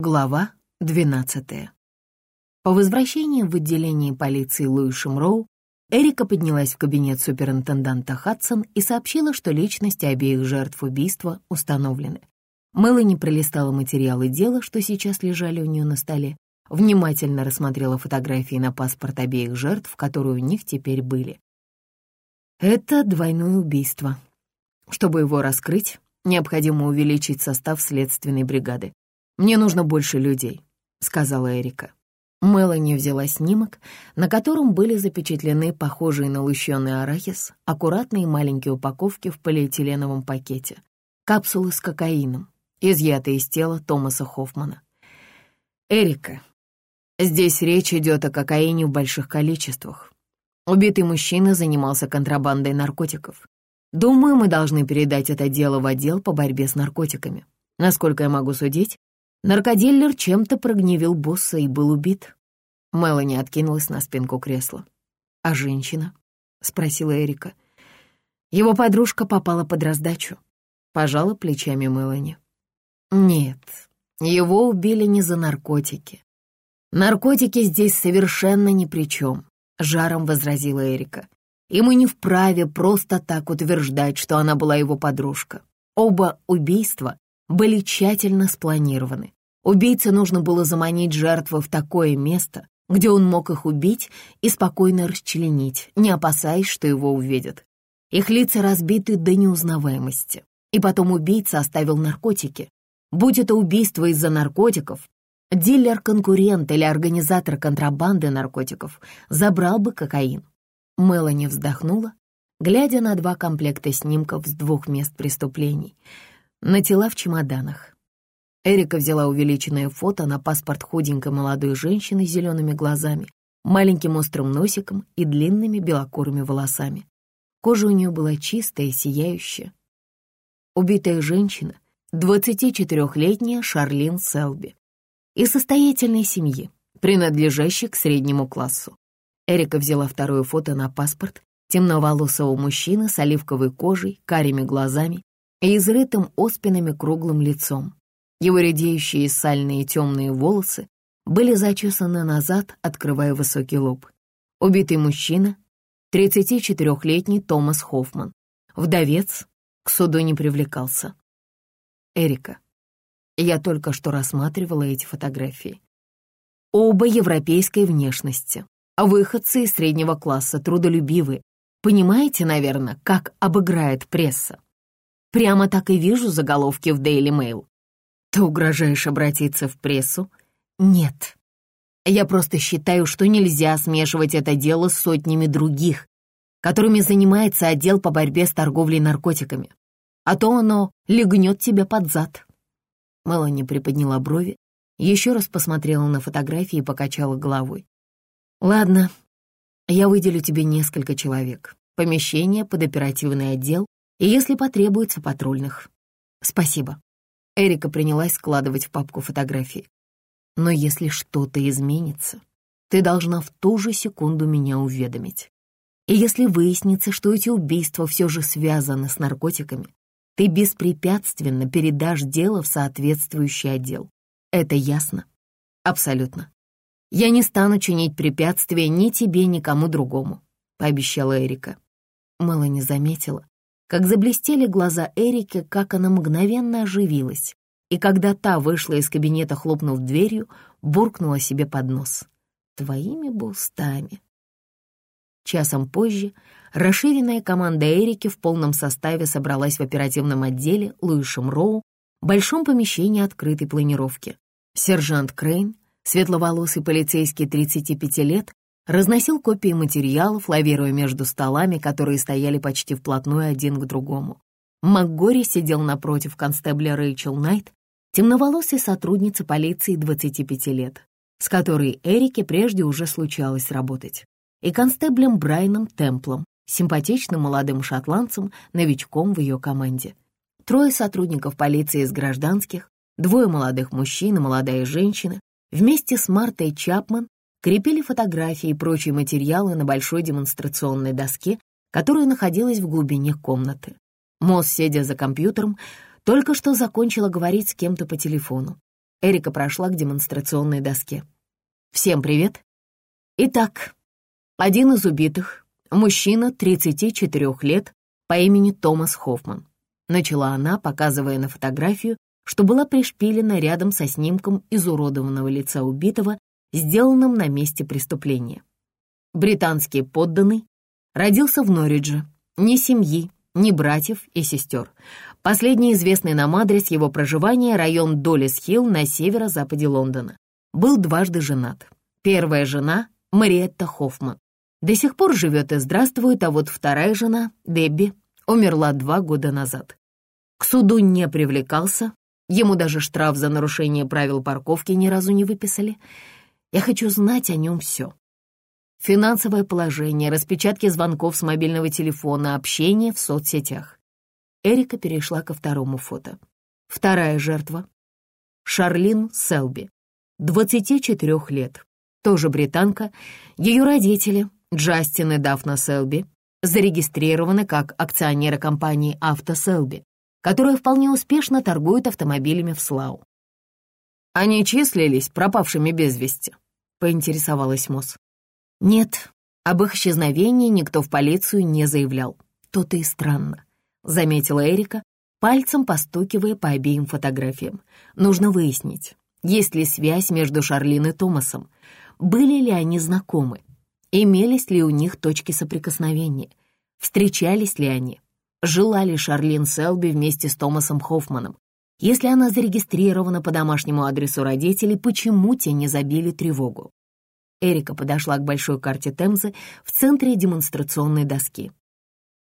Глава 12. По возвращении в отделение полиции Луишем Роу Эрика поднялась в кабинет суперинтенданта Хадсон и сообщила, что личности обеих жертв убийства установлены. Мелани пролистала материалы дела, что сейчас лежали у нее на столе, внимательно рассмотрела фотографии на паспорт обеих жертв, которые у них теперь были. Это двойное убийство. Чтобы его раскрыть, необходимо увеличить состав следственной бригады. «Мне нужно больше людей», — сказала Эрика. Мелани взяла снимок, на котором были запечатлены похожие на лущеный арахис аккуратные маленькие упаковки в полиэтиленовом пакете, капсулы с кокаином, изъятые из тела Томаса Хоффмана. «Эрика, здесь речь идет о кокаине в больших количествах. Убитый мужчина занимался контрабандой наркотиков. Думаю, мы должны передать это дело в отдел по борьбе с наркотиками. Насколько я могу судить, Наркодиллер чем-то прогневил босса и был убит. Мелани откинулась на спинку кресла. «А женщина?» — спросила Эрика. Его подружка попала под раздачу. Пожала плечами Мелани. «Нет, его убили не за наркотики. Наркотики здесь совершенно ни при чем», — жаром возразила Эрика. «И мы не вправе просто так утверждать, что она была его подружка. Оба убийства были тщательно спланированы. Убийце нужно было заманить жертву в такое место, где он мог их убить и спокойно расчленить, не опасаясь, что его увидят. Их лица разбиты до неузнаваемости. И потом убийца оставил наркотики. Будь это убийство из-за наркотиков, дилер-конкурент или организатор контрабанды наркотиков забрал бы кокаин. Мелани вздохнула, глядя на два комплекта снимков с двух мест преступлений, на тела в чемоданах. Эрика взяла увеличенное фото на паспорт худенькой молодой женщины с зелеными глазами, маленьким острым носиком и длинными белокурыми волосами. Кожа у нее была чистая и сияющая. Убитая женщина, 24-летняя Шарлин Селби, из состоятельной семьи, принадлежащей к среднему классу. Эрика взяла второе фото на паспорт темноволосого мужчины с оливковой кожей, карими глазами и изрытым оспинами круглым лицом. Его редеющие сальные темные волосы были зачесаны назад, открывая высокий лоб. Убитый мужчина, 34-летний Томас Хоффман, вдовец, к суду не привлекался. Эрика, я только что рассматривала эти фотографии. Оба европейской внешности, а выходцы из среднего класса, трудолюбивые. Понимаете, наверное, как обыграет пресса? Прямо так и вижу заголовки в Daily Mail. Ты угрожаешь обратиться в прессу? Нет. Я просто считаю, что нельзя смешивать это дело с сотнями других, которыми занимается отдел по борьбе с торговлей наркотиками. А то оно легнет тебя под зад. Мелани приподняла брови, еще раз посмотрела на фотографии и покачала головой. «Ладно, я выделю тебе несколько человек, помещение под оперативный отдел и, если потребуется, патрульных. Спасибо». Эрика принялась складывать в папку фотографии. «Но если что-то изменится, ты должна в ту же секунду меня уведомить. И если выяснится, что эти убийства все же связаны с наркотиками, ты беспрепятственно передашь дело в соответствующий отдел. Это ясно? Абсолютно. Я не стану чинить препятствия ни тебе, ни кому другому», — пообещала Эрика. Мелани заметила, как заблестели глаза Эрики, как она мгновенно оживилась, и когда та вышла из кабинета, хлопнув дверью, буркнула себе под нос. «Твоими бы устами». Часом позже расширенная команда Эрики в полном составе собралась в оперативном отделе Луишем Роу, большом помещении открытой планировки. Сержант Крейн, светловолосый полицейский 35 лет, разносил копии материалов, лавируя между столами, которые стояли почти вплотную один к другому. МакГори сидел напротив констебля Рэйчел Найт, темноволосой сотрудницы полиции 25 лет, с которой Эрике прежде уже случалось работать, и констеблем Брайаном Темплом, симпатичным молодым шотландцем, новичком в ее команде. Трое сотрудников полиции из гражданских, двое молодых мужчин и молодая женщина, вместе с Мартой Чапман крепили фотографии и прочие материалы на большой демонстрационной доске, которая находилась в глубине комнаты. Мосс, сидя за компьютером, только что закончила говорить с кем-то по телефону. Эрика прошла к демонстрационной доске. «Всем привет. Итак, один из убитых, мужчина 34 лет по имени Томас Хоффман. Начала она, показывая на фотографию, что была пришпилена рядом со снимком изуродованного лица убитого, сделанным на месте преступления. Британский подданный родился в Норридже, ни семьи, ни братьев и сестер. Последний известный нам адрес его проживания — район Доллис-Хилл на северо-западе Лондона. Был дважды женат. Первая жена — Мариетта Хоффман. До сих пор живет и здравствует, а вот вторая жена, Дебби, умерла два года назад. К суду не привлекался, ему даже штраф за нарушение правил парковки ни разу не выписали. Я хочу знать о нем все. Финансовое положение, распечатки звонков с мобильного телефона, общение в соцсетях. Эрика перешла ко второму фото. Вторая жертва — Шарлин Селби, 24 лет, тоже британка. Ее родители, Джастин и Дафна Селби, зарегистрированы как акционеры компании «Авто Селби», которая вполне успешно торгует автомобилями в Слау. «Они числились пропавшими без вести?» — поинтересовалась Мосс. «Нет, об их исчезновении никто в полицию не заявлял. То-то и странно», — заметила Эрика, пальцем постукивая по обеим фотографиям. «Нужно выяснить, есть ли связь между Шарлин и Томасом, были ли они знакомы, имелись ли у них точки соприкосновения, встречались ли они, жила ли Шарлин Селби вместе с Томасом Хоффманом. Если она зарегистрирована по домашнему адресу родителей, почему те не забили тревогу? Эрика подошла к большой карте Темзы в центре демонстрационной доски.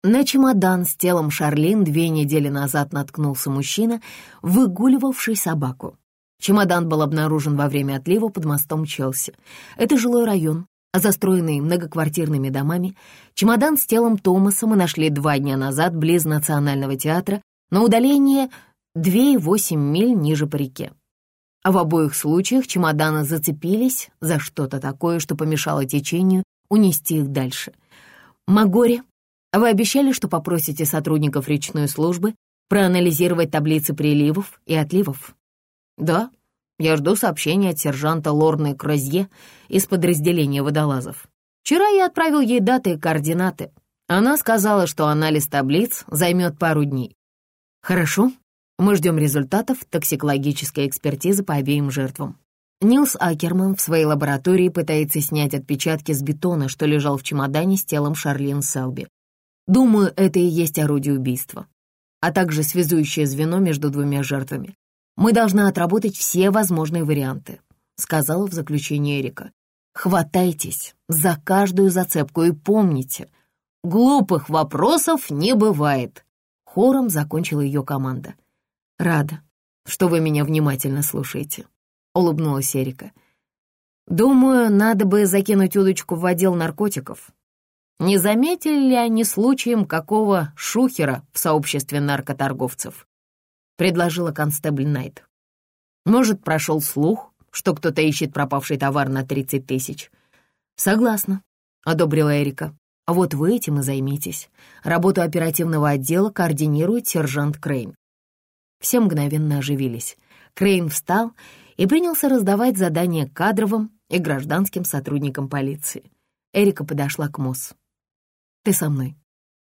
На чемодан с телом Шарлин две недели назад наткнулся мужчина, выгуливавший собаку. Чемодан был обнаружен во время отлива под мостом Челси. Это жилой район, застроенный многоквартирными домами. Чемодан с телом Томаса мы нашли два дня назад близ Национального театра на удалении 2,8 миль ниже по реке. А в обоих случаях чемоданы зацепились за что-то такое, что помешало течению унести их дальше. Магори, вы обещали, что попросите сотрудников речной службы проанализировать таблицы приливов и отливов. Да, я жду сообщения от сержанта Лорны Кразье из подразделения водолазов. Вчера я отправил ей даты и координаты. Она сказала, что анализ таблиц займет пару дней. Хорошо, мы ждем результатов токсикологической экспертизы по обеим жертвам. Нилс Акерман в своей лаборатории пытается снять отпечатки с бетона, что лежал в чемодане с телом Шарлин Селби. Думаю, это и есть орудие убийства, а также связующее звено между двумя жертвами. Мы должны отработать все возможные варианты», — сказала в заключении Эрика. «Хватайтесь за каждую зацепку и помните, глупых вопросов не бывает», — хором закончила ее команда. «Рада, что вы меня внимательно слушаете», — улыбнулась Эрика. «Думаю, надо бы закинуть удочку в отдел наркотиков. Не заметили ли они случаем какого шухера в сообществе наркоторговцев?» — предложила констебль Найт. «Может, прошел слух, что кто-то ищет пропавший товар на 30 тысяч?» «Согласна», — одобрила Эрика. «Вот вы этим и займитесь. Работу оперативного отдела координирует сержант Крейн». Все мгновенно оживились. Крейн встал и принялся раздавать задания кадровым и гражданским сотрудникам полиции. Эрика подошла к Мосс. «Ты со мной.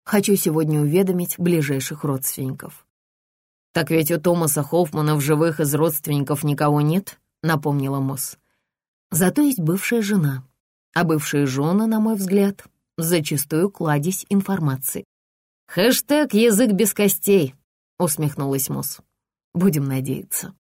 Хочу сегодня уведомить ближайших родственников. «Так ведь у Томаса Хоффмана в живых из родственников никого нет», — напомнила Мосс. «Зато есть бывшая жена, а бывшие жены, на мой взгляд, зачастую кладезь информации». «Хэштег «Язык без костей», — усмехнулась Мосс. «Будем надеяться».